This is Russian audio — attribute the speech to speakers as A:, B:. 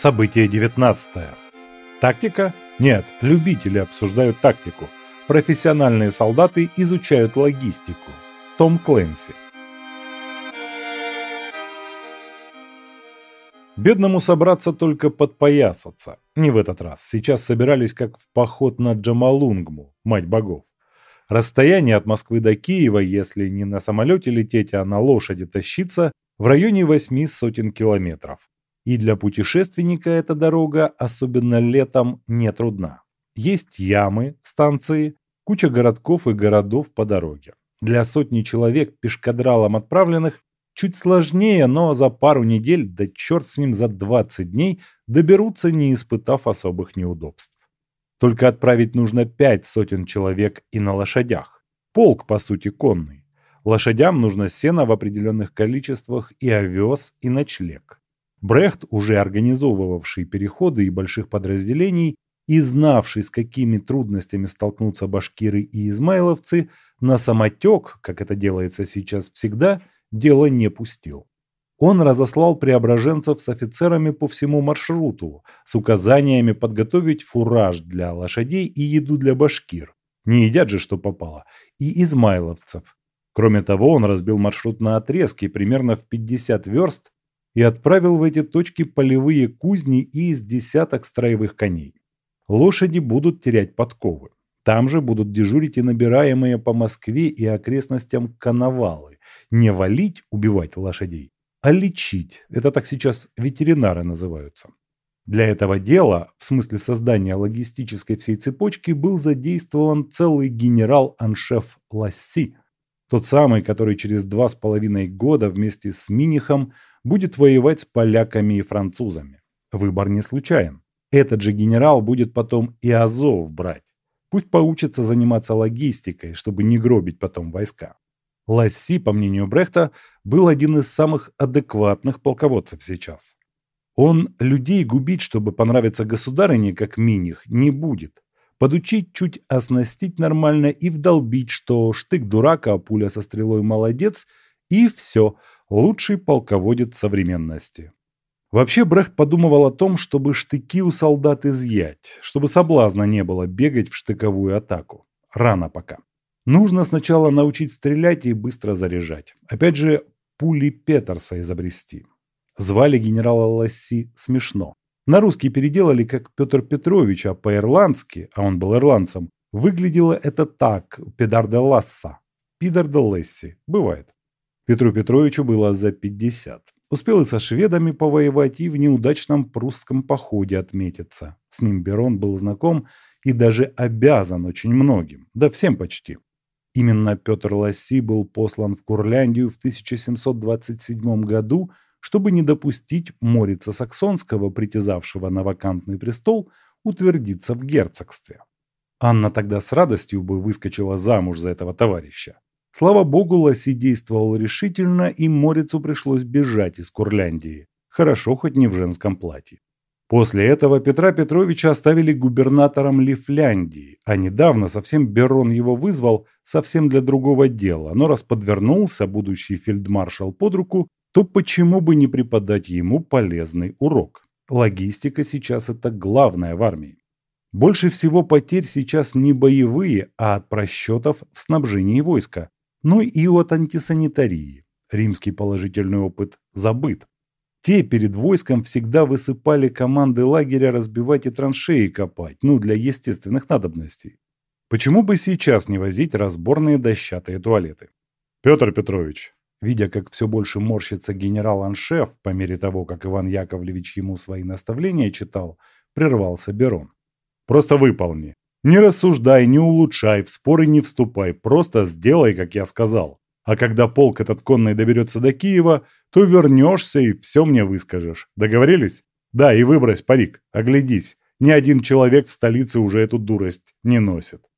A: Событие 19. Тактика? Нет, любители обсуждают тактику. Профессиональные солдаты изучают логистику. Том Кленси. Бедному собраться только подпоясаться. Не в этот раз. Сейчас собирались как в поход на Джамалунгму, мать богов. Расстояние от Москвы до Киева, если не на самолете лететь, а на лошади тащиться, в районе восьми сотен километров. И для путешественника эта дорога, особенно летом, не трудна. Есть ямы, станции, куча городков и городов по дороге. Для сотни человек пешкадралом отправленных чуть сложнее, но за пару недель, да черт с ним за 20 дней, доберутся, не испытав особых неудобств. Только отправить нужно пять сотен человек и на лошадях. Полк, по сути, конный. Лошадям нужно сено в определенных количествах и овес, и ночлег. Брехт, уже организовывавший переходы и больших подразделений, и знавший, с какими трудностями столкнутся башкиры и измайловцы, на самотек, как это делается сейчас всегда, дело не пустил. Он разослал преображенцев с офицерами по всему маршруту, с указаниями подготовить фураж для лошадей и еду для башкир. Не едят же, что попало. И измайловцев. Кроме того, он разбил маршрут на отрезки примерно в 50 верст и отправил в эти точки полевые кузни и из десяток строевых коней. Лошади будут терять подковы. Там же будут дежурить и набираемые по Москве и окрестностям коновалы. Не валить, убивать лошадей, а лечить. Это так сейчас ветеринары называются. Для этого дела, в смысле создания логистической всей цепочки, был задействован целый генерал-аншеф Ласси, тот самый, который через два с половиной года вместе с Минихом будет воевать с поляками и французами. Выбор не случайен. Этот же генерал будет потом и Азов брать. Пусть поучится заниматься логистикой, чтобы не гробить потом войска. Ласси, по мнению Брехта, был один из самых адекватных полководцев сейчас. Он людей губить, чтобы понравиться государыне, как Миних, не будет. Подучить чуть оснастить нормально и вдолбить, что штык дурака, пуля со стрелой молодец, и все, лучший полководец современности. Вообще Брехт подумывал о том, чтобы штыки у солдат изъять, чтобы соблазна не было бегать в штыковую атаку. Рано пока. Нужно сначала научить стрелять и быстро заряжать. Опять же, пули Петерса изобрести. Звали генерала Ласси смешно. На русский переделали как Петр Петрович, а по-ирландски, а он был ирландцем, выглядело это так – Педар де Ласса, Пидор де Лесси, бывает. Петру Петровичу было за 50. Успел и со шведами повоевать, и в неудачном прусском походе отметиться. С ним Берон был знаком и даже обязан очень многим, да всем почти. Именно Петр Ласси был послан в Курляндию в 1727 году, чтобы не допустить Морица Саксонского, притязавшего на вакантный престол, утвердиться в герцогстве. Анна тогда с радостью бы выскочила замуж за этого товарища. Слава богу, Лоси действовал решительно, и Морицу пришлось бежать из Курляндии. Хорошо, хоть не в женском платье. После этого Петра Петровича оставили губернатором Лифляндии, а недавно совсем Берон его вызвал совсем для другого дела, но раз подвернулся будущий фельдмаршал под руку, то почему бы не преподать ему полезный урок? Логистика сейчас это главное в армии. Больше всего потерь сейчас не боевые, а от просчетов в снабжении войска ну и от антисанитарии. Римский положительный опыт забыт. Те перед войском всегда высыпали команды лагеря разбивать и траншеи копать, ну, для естественных надобностей. Почему бы сейчас не возить разборные дощатые туалеты? Петр Петрович, видя, как все больше морщится генерал-аншеф, по мере того, как Иван Яковлевич ему свои наставления читал, прервался Берон. Просто выполни. Не рассуждай, не улучшай, в споры не вступай, просто сделай, как я сказал. А когда полк этот конный доберется до Киева, то вернешься и все мне выскажешь. Договорились? Да, и выбрось парик, оглядись. Ни один человек в столице уже эту дурость не носит.